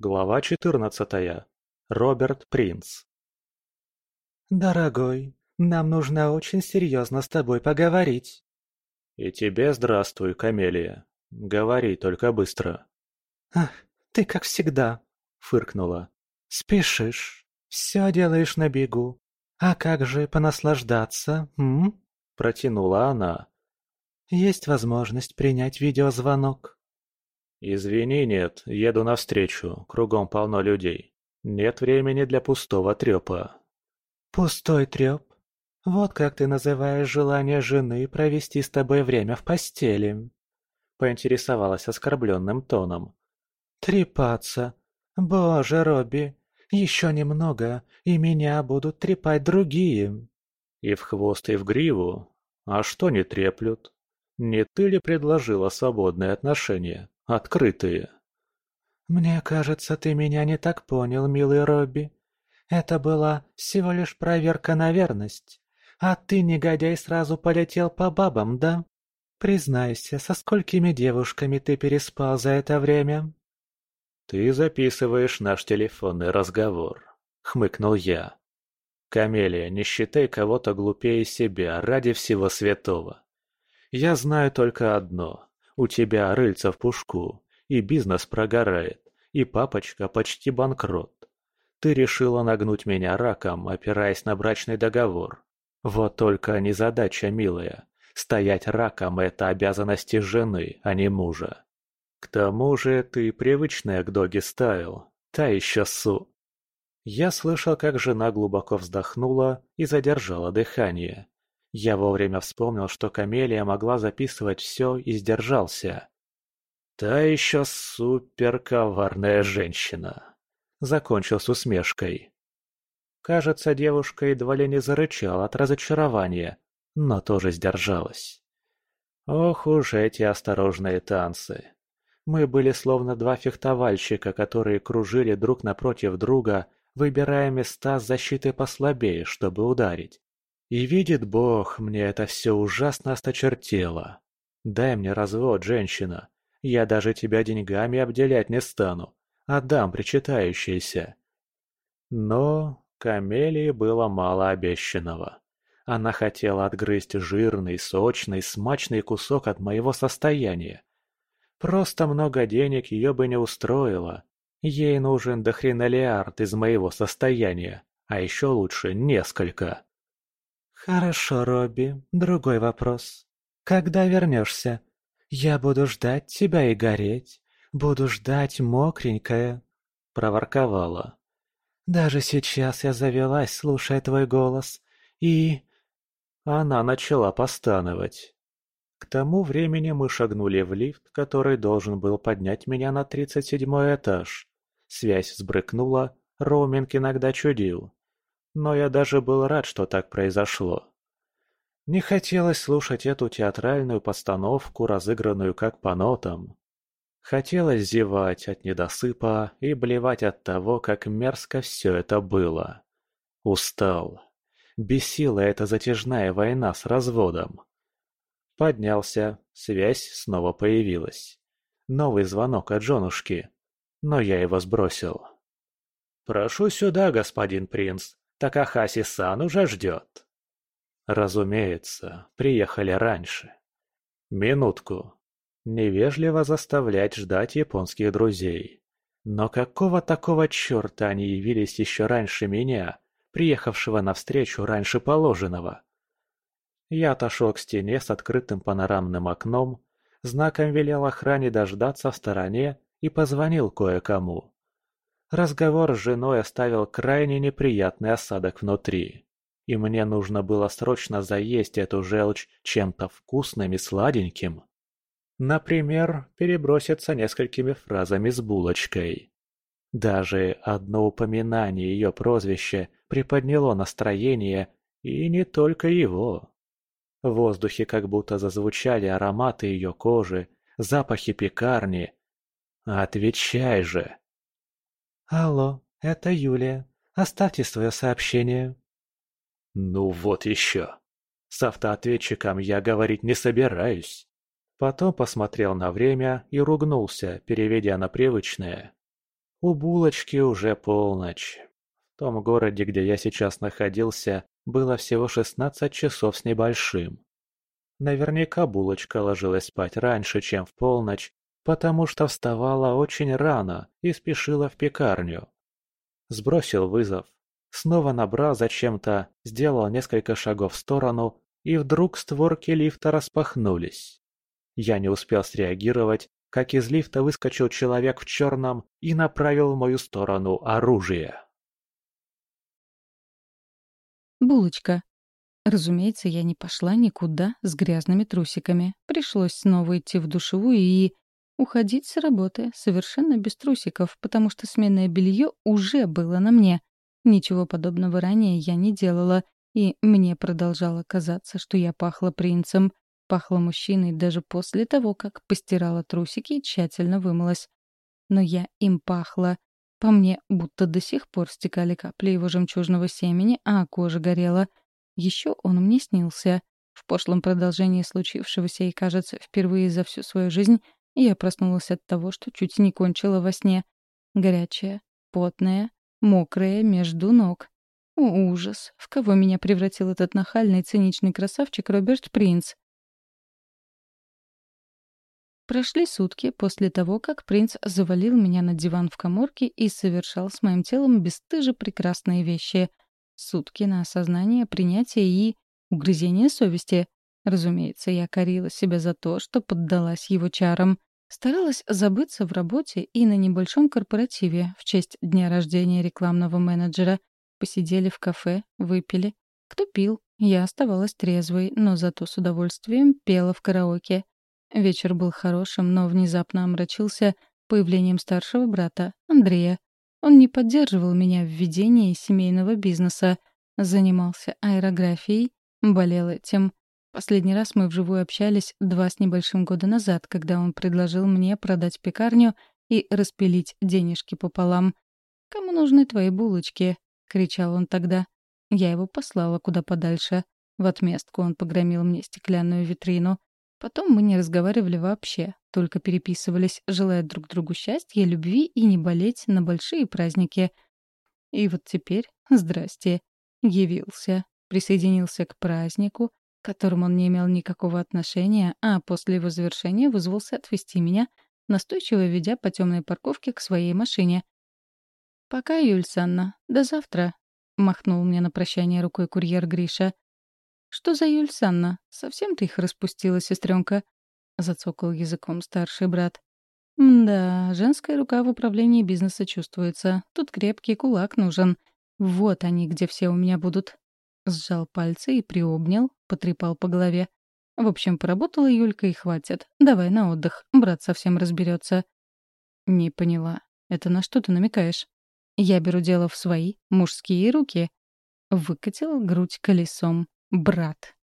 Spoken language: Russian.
Глава четырнадцатая. Роберт Принц. «Дорогой, нам нужно очень серьезно с тобой поговорить». «И тебе здравствуй, Камелия. Говори только быстро». «Ах, ты как всегда», — фыркнула. «Спешишь, все делаешь на бегу. А как же понаслаждаться, м?» — протянула она. «Есть возможность принять видеозвонок?» «Извини, нет, еду навстречу, кругом полно людей. Нет времени для пустого трёпа». «Пустой трёп? Вот как ты называешь желание жены провести с тобой время в постели?» Поинтересовалась оскорбленным тоном. «Трепаться? Боже, Робби, еще немного, и меня будут трепать другие». «И в хвост, и в гриву? А что не треплют? Не ты ли предложила свободные отношения?» Открытые. «Мне кажется, ты меня не так понял, милый Робби. Это была всего лишь проверка на верность. А ты, негодяй, сразу полетел по бабам, да? Признайся, со сколькими девушками ты переспал за это время?» «Ты записываешь наш телефонный разговор», — хмыкнул я. «Камелия, не считай кого-то глупее себя ради всего святого. Я знаю только одно. У тебя рыльца в пушку, и бизнес прогорает, и папочка почти банкрот. Ты решила нагнуть меня раком, опираясь на брачный договор. Вот только незадача, милая. Стоять раком – это обязанности жены, а не мужа. К тому же ты привычная к доги стайл, та еще су. Я слышал, как жена глубоко вздохнула и задержала дыхание. Я вовремя вспомнил, что Камелия могла записывать все и сдержался. «Та еще суперковарная женщина!» Закончил с усмешкой. Кажется, девушка едва ли не зарычала от разочарования, но тоже сдержалась. Ох уж эти осторожные танцы. Мы были словно два фехтовальщика, которые кружили друг напротив друга, выбирая места с защитой послабее, чтобы ударить. И видит Бог, мне это все ужасно осточертело. Дай мне развод, женщина. Я даже тебя деньгами обделять не стану. Отдам причитающееся. Но Камелии было мало обещанного. Она хотела отгрызть жирный, сочный, смачный кусок от моего состояния. Просто много денег ее бы не устроило. Ей нужен дохренолиард из моего состояния, а еще лучше несколько. «Хорошо, Робби, другой вопрос. Когда вернешься? Я буду ждать тебя и гореть. Буду ждать мокренькая», — проворковала. «Даже сейчас я завелась, слушая твой голос, и...» Она начала постановать. К тому времени мы шагнули в лифт, который должен был поднять меня на тридцать седьмой этаж. Связь сбрыкнула, роуминг иногда чудил но я даже был рад, что так произошло. Не хотелось слушать эту театральную постановку, разыгранную как по нотам. Хотелось зевать от недосыпа и блевать от того, как мерзко все это было. Устал. Бесила эта затяжная война с разводом. Поднялся, связь снова появилась. Новый звонок от женушки, но я его сбросил. «Прошу сюда, господин принц», Такахаси-сан уже ждет. Разумеется, приехали раньше. Минутку. Невежливо заставлять ждать японских друзей. Но какого такого черта они явились еще раньше меня, приехавшего навстречу раньше положенного? Я отошел к стене с открытым панорамным окном, знаком велел охране дождаться в стороне и позвонил кое-кому. Разговор с женой оставил крайне неприятный осадок внутри. И мне нужно было срочно заесть эту желчь чем-то вкусным и сладеньким. Например, переброситься несколькими фразами с булочкой. Даже одно упоминание ее прозвища приподняло настроение, и не только его. В воздухе как будто зазвучали ароматы ее кожи, запахи пекарни. «Отвечай же!» «Алло, это Юлия. Оставьте свое сообщение». «Ну вот еще. С автоответчиком я говорить не собираюсь». Потом посмотрел на время и ругнулся, переведя на привычное. У булочки уже полночь. В том городе, где я сейчас находился, было всего 16 часов с небольшим. Наверняка булочка ложилась спать раньше, чем в полночь, потому что вставала очень рано и спешила в пекарню. Сбросил вызов, снова набрал зачем-то, сделал несколько шагов в сторону, и вдруг створки лифта распахнулись. Я не успел среагировать, как из лифта выскочил человек в черном и направил в мою сторону оружие. Булочка. Разумеется, я не пошла никуда с грязными трусиками. Пришлось снова идти в душевую и уходить с работы совершенно без трусиков, потому что сменное белье уже было на мне. Ничего подобного ранее я не делала, и мне продолжало казаться, что я пахла принцем, пахла мужчиной даже после того, как постирала трусики и тщательно вымылась. Но я им пахла. По мне будто до сих пор стекали капли его жемчужного семени, а кожа горела — еще он мне снился. В пошлом продолжении случившегося и, кажется, впервые за всю свою жизнь я проснулась от того, что чуть не кончила во сне. Горячая, потная, мокрая между ног. О, ужас! В кого меня превратил этот нахальный, циничный красавчик Роберт Принц? Прошли сутки после того, как принц завалил меня на диван в коморке и совершал с моим телом бесстыже прекрасные вещи — Сутки на осознание, принятие и угрызение совести. Разумеется, я корила себя за то, что поддалась его чарам. Старалась забыться в работе и на небольшом корпоративе в честь дня рождения рекламного менеджера. Посидели в кафе, выпили. Кто пил? Я оставалась трезвой, но зато с удовольствием пела в караоке. Вечер был хорошим, но внезапно омрачился появлением старшего брата, Андрея. Он не поддерживал меня в ведении семейного бизнеса, занимался аэрографией, болел этим. Последний раз мы вживую общались два с небольшим года назад, когда он предложил мне продать пекарню и распилить денежки пополам. «Кому нужны твои булочки?» — кричал он тогда. Я его послала куда подальше. В отместку он погромил мне стеклянную витрину. Потом мы не разговаривали вообще, только переписывались, желая друг другу счастья, любви и не болеть на большие праздники. И вот теперь, здрасте, явился, присоединился к празднику, к которому он не имел никакого отношения, а после его завершения вызвался отвезти меня, настойчиво ведя по темной парковке к своей машине. «Пока, Юль Санна, до завтра», — махнул мне на прощание рукой курьер Гриша. «Что за Юль Санна? Совсем ты их распустила, сестренка?» — зацокал языком старший брат. «Да, женская рука в управлении бизнеса чувствуется. Тут крепкий кулак нужен. Вот они, где все у меня будут». Сжал пальцы и приобнял, потрепал по голове. «В общем, поработала Юлька и хватит. Давай на отдых. Брат совсем разберется. «Не поняла. Это на что ты намекаешь?» «Я беру дело в свои, мужские руки». Выкатил грудь колесом брат.